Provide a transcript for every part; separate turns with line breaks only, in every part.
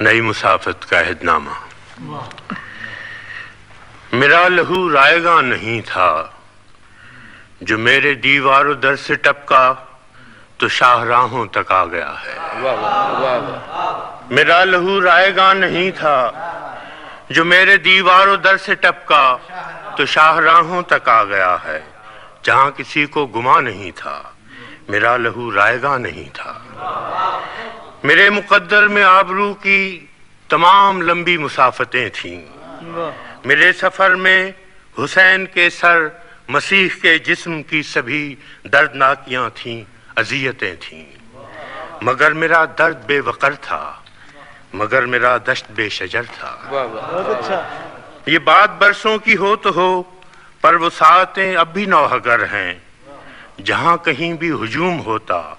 نئی مسافت کا عہد نامہ میرا لہو رائے گا نہیں تھا۔ جو میرے دیوار و در سے ٹپکا، تو شاہراہوں تک آ گیا ہے۔ میرا لہو رائے گا نہیں تھا۔ جو میرے دیوار و در سے ٹپکا، تو شاہراہوں تک آ گیا ہے۔ جہاں کسی کو گما نہیں تھا، میرا لہو رائے گا نہیں تھا۔ میرے مقدر میں آبرو کی تمام لمبی مسافتیں تھیں۔ میرے سفر میں حسین کے سر مسیح کے جسم کی سبھی دردناکیاں تھیں اذیتیں تھیں۔ مگر میرا درد بے وقر تھا مگر میرا دشت بے شجر تھا۔ یہ بات برسوں کی ہو تو ہو پر وہ ساتیں اب بھی نوہگر ہیں۔ جہاں کہیں بھی ہجوم ہوتا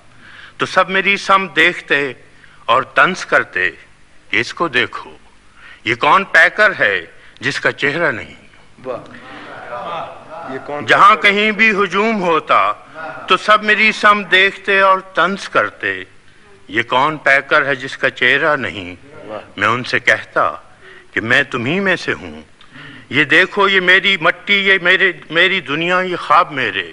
تو سب میری سم دیکھتے اور تنس کرتے کہ اس کو دیکھو۔ یہ کون پیکر ہے جس کا چہرہ نہیں؟ جہاں کہیں بھی ہجوم ہوتا تو سب میری سم دیکھتے اور تنس کرتے۔ یہ کون پیکر ہے جس کا چہرہ نہیں؟ میں ان سے کہتا کہ میں تمہیں میں سے ہوں۔ یہ دیکھو، یہ میری مٹی، یہ میرے، میری دنیا، یہ خواب میرے۔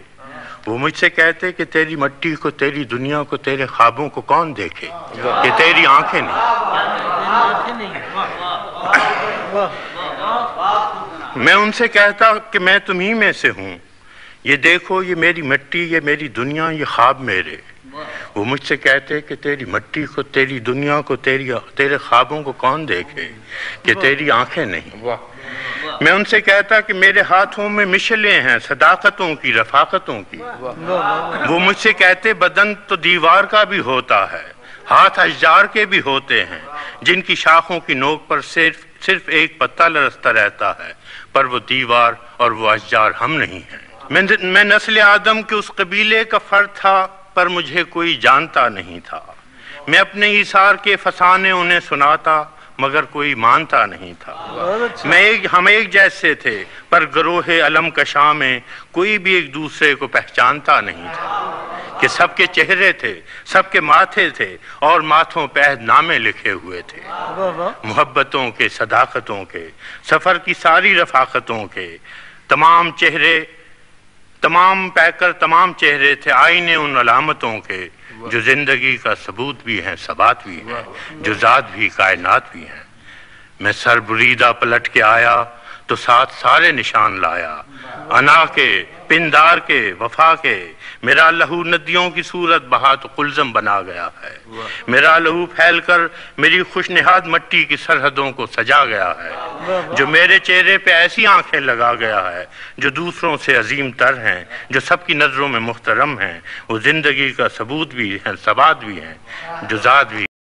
وہ مجھ سے کہتے کہ تیری مٹی کو تیری دنیا کو تیرے خوابوں کو کون دیکھے؟ کہ تیری آنکھیں نہیں۔ میں ان سے کہتا کہ میں تمہیں میں سے ہوں۔ یہ دیکھو یہ میری مٹی یہ میری دنیا یہ خواب میرے۔ وہ مجھ سے کہتے کہ تیری مٹی کو تیری دنیا کو تیری تیرے خوابوں کو کون دیکھے؟ کہ تیری آنکھیں نہیں۔ میں ان سے کہتا کہ میرے ہاتھوں میں مشلیں ہیں، صداقتوں کی، رفاقتوں کی۔ وہ مجھ سے کہتے، بدن تو دیوار کا بھی ہوتا ہے، ہاتھ اشجار کے بھی ہوتے ہیں۔ جن کی شاخوں کی نوک پر صرف صرف ایک پتہ لرستا رہتا ہے، پر وہ دیوار اور وہ اشجار ہم نہیں ہیں۔ میں نسل آدم کے اس قبیلے کا فرد تھا، پر مجھے کوئی جانتا نہیں تھا۔ میں اپنے ایسار کے فسانے انہیں سناتا مگر کوئی مانتا نہیں تھا۔ میں ایک ہم ایک جیسے تھے پر گروہ علم کشاں میں کوئی بھی ایک دوسرے کو پہچانتا نہیں تھا۔ کہ سب کے چہرے تھے سب کے ماتھے تھے اور ماتھوں پہ نامے لکھے ہوئے تھے۔ محبتوں کے صداقتوں کے سفر کی ساری رفاقتوں کے۔ تمام چہرے تمام پیکر تمام چہرے تھے آئینے ان علامتوں کے۔ جو زندگی کا ثبوت بھی ہیں، ثبات بھی ہیں، جو ذات بھی، کائنات بھی ہیں۔ میں سر بریدہ پلٹ کے آیا تو ساتھ سارے نشان لایا۔ انا کے، پندار کے، وفا کے۔ میرا لہو ندیوں کی صورت بہا تو قلزم بنا گیا ہے۔ میرا لہو پھیل کر میری خوش نہاد مٹی کی سرحدوں کو سجا گیا ہے۔ جو میرے چہرے پہ ایسی آنکھیں لگا گیا ہے، جو دوسروں سے عظیم تر ہیں، جو سب کی نظروں میں محترم ہیں۔ وہ زندگی کا ثبوت بھی ہیں ثبات بھی ہیں، جو ذات بھی